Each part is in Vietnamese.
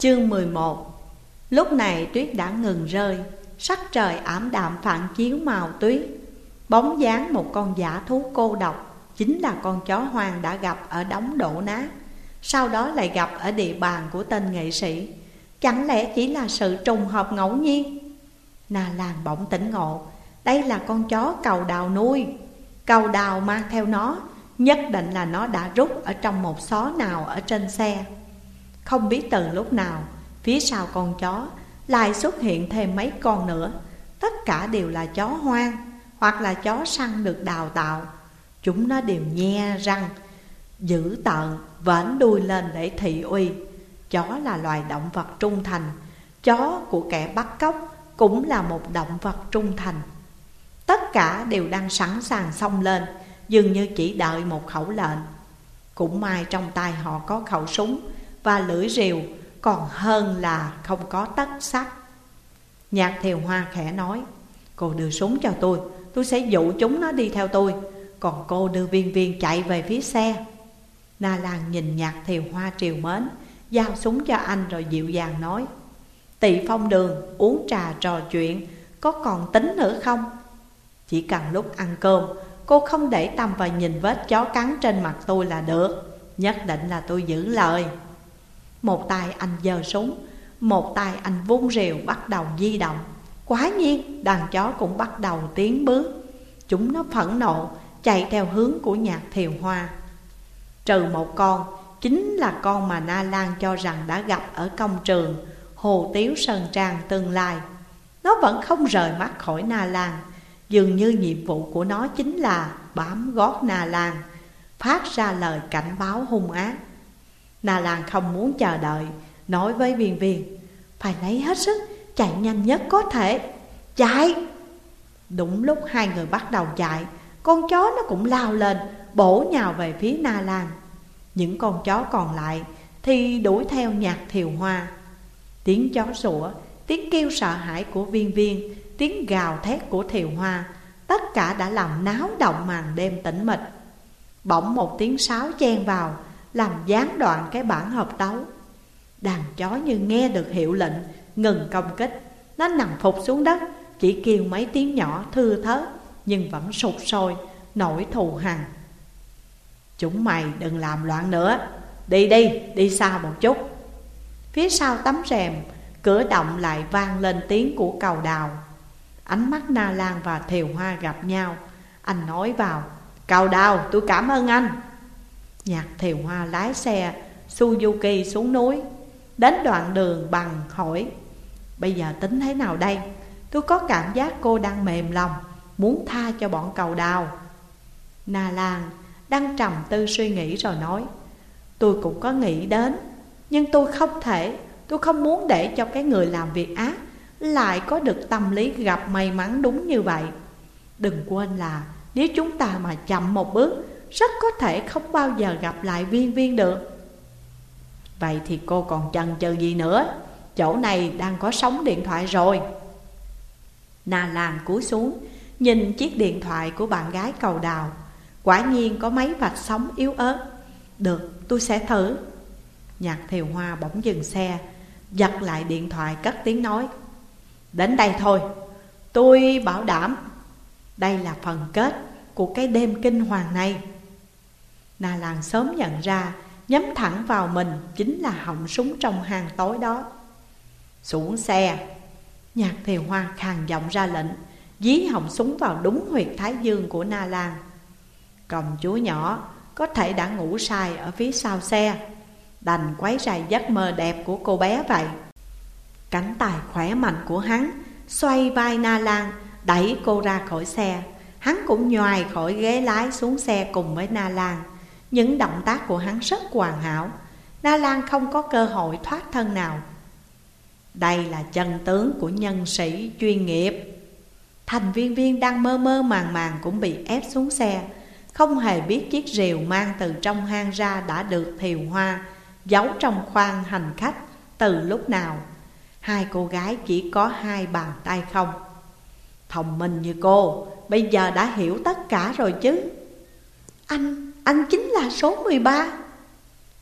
Chương 11 Lúc này tuyết đã ngừng rơi, Sắc trời ảm đạm phản chiếu màu tuyết. Bóng dáng một con giả thú cô độc, Chính là con chó hoang đã gặp ở đống đổ nát. Sau đó lại gặp ở địa bàn của tên nghệ sĩ. Chẳng lẽ chỉ là sự trùng hợp ngẫu nhiên? Nà làng bỗng tỉnh ngộ, Đây là con chó cầu đào nuôi. Cầu đào mang theo nó, Nhất định là nó đã rút ở trong một xó nào ở trên xe. Không biết từ lúc nào, Phía sau con chó lại xuất hiện thêm mấy con nữa. Tất cả đều là chó hoang Hoặc là chó săn được đào tạo. Chúng nó đều nhe răng Giữ tợn vẫn đuôi lên để thị uy. Chó là loài động vật trung thành. Chó của kẻ bắt cóc cũng là một động vật trung thành. Tất cả đều đang sẵn sàng xông lên, Dường như chỉ đợi một khẩu lệnh. Cũng may trong tay họ có khẩu súng và lưỡi rìu, Còn hơn là không có tất sắt Nhạc thiều hoa khẽ nói, Cô đưa súng cho tôi Tôi sẽ dụ chúng nó đi theo tôi. Còn cô đưa viên viên chạy về phía xe. Na Lan nhìn nhạc thiều hoa triều mến, Giao súng cho anh rồi dịu dàng nói, Tị phong đường, uống trà trò chuyện, Có còn tính nữa không? Chỉ cần lúc ăn cơm, Cô không để tâm vào nhìn vết chó cắn trên mặt tôi là được, Nhất định là tôi giữ lời. Một tay anh giơ súng, Một tay anh vung rìu bắt đầu di động. Quá nhiên, đàn chó cũng bắt đầu tiến bước. Chúng nó phẫn nộ, chạy theo hướng của nhạc thiều hoa. Trừ một con, Chính là con mà Na Lan cho rằng đã gặp ở công trường, Hồ Tiếu Sơn Trang tương lai. Nó vẫn không rời mắt khỏi Na Lan. Dường như nhiệm vụ của nó chính là bám gót Na Lan, Phát ra lời cảnh báo hung ác. Na Lan không muốn chờ đợi, Nói với viên viên, Phải lấy hết sức, chạy nhanh nhất có thể. Chạy? Đúng lúc hai người bắt đầu chạy, Con chó nó cũng lao lên, Bổ nhào về phía Na Lan Những con chó còn lại Thì đuổi theo nhạc thiều hoa. Tiếng chó sủa, Tiếng kêu sợ hãi của viên viên, Tiếng gào thét của thiều hoa, Tất cả đã làm náo động màn đêm tĩnh mịch. Bỗng một tiếng sáo chen vào làm gián đoạn cái bản hợp tấu. Đàn chó như nghe được hiệu lệnh Ngừng công kích. Nó nằm phục xuống đất Chỉ kêu mấy tiếng nhỏ thưa thớt Nhưng vẫn sụt sôi Nổi thù hằn. Chúng mày đừng làm loạn nữa. Đi đi, đi xa một chút. Phía sau tấm rèm Cửa động lại vang lên tiếng của cầu đào. Ánh mắt Na Lan và Thiều Hoa gặp nhau. Anh nói vào Cầu đào tôi cảm ơn anh. Nhạc Thiều Hoa lái xe, Suzuki xuống núi, Đến đoạn đường bằng hỏi, Bây giờ tính thế nào đây? Tôi có cảm giác cô đang mềm lòng, Muốn tha cho bọn cầu đào. Na Lan đang trầm tư suy nghĩ rồi nói, Tôi cũng có nghĩ đến, Nhưng tôi không thể, Tôi không muốn để cho cái người làm việc ác Lại có được tâm lý gặp may mắn đúng như vậy. Đừng quên là Nếu chúng ta mà chậm một bước rất có thể không bao giờ gặp lại viên viên được. Vậy thì cô còn chần chừ gì nữa? Chỗ này đang có sóng điện thoại rồi. Na Lan cúi xuống, Nhìn chiếc điện thoại của bạn gái cầu đào. Quả nhiên có mấy vạch sóng yếu ớt. Được, tôi sẽ thử. Nhạc thiều hoa bỗng dừng xe, Giật lại điện thoại cất tiếng nói. Đến đây thôi, Tôi bảo đảm. Đây là phần kết của cái đêm kinh hoàng này. Na làng sớm nhận ra, Nhắm thẳng vào mình chính là họng súng trong hang tối đó. Xuống xe, Nhạc thiều hoa khàn giọng ra lệnh, Dí họng súng vào đúng huyệt thái dương của Na Lan. Công chúa nhỏ có thể đã ngủ sai ở phía sau xe. Đành quấy rầy giấc mơ đẹp của cô bé vậy. Cánh tài khỏe mạnh của hắn Xoay vai Na Lan, Đẩy cô ra khỏi xe. Hắn cũng nhoài khỏi ghế lái xuống xe cùng với Na Lan. Những động tác của hắn rất hoàn hảo. Na Lan không có cơ hội thoát thân nào. Đây là chân tướng của nhân sĩ chuyên nghiệp. Thành viên viên đang mơ mơ màng màng cũng bị ép xuống xe. Không hề biết chiếc rìu mang từ trong hang ra đã được thiều hoa, Giấu trong khoang hành khách từ lúc nào. Hai cô gái chỉ có hai bàn tay không. Thông minh như cô, Bây giờ đã hiểu tất cả rồi chứ. Anh, anh chính là số 13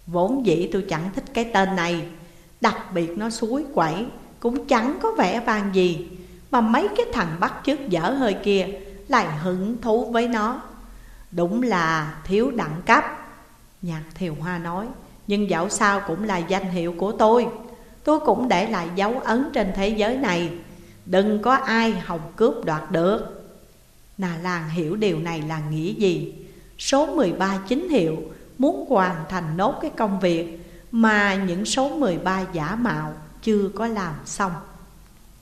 Vốn dĩ tôi chẳng thích cái tên này. Đặc biệt nó suối quẩy Cũng chẳng có vẻ vang gì. Mà mấy cái thằng bắt chước dở hơi kia Lại hứng thú với nó. Đúng là thiếu đẳng cấp Nhạc thiều hoa nói. Nhưng dẫu sao cũng là danh hiệu của tôi. Tôi cũng để lại dấu ấn trên thế giới này. Đừng có ai hòng cướp đoạt được. Nà Lan hiểu điều này là nghĩ gì? Số 13 chính hiệu muốn hoàn thành nốt cái công việc Mà những số 13 giả mạo chưa có làm xong.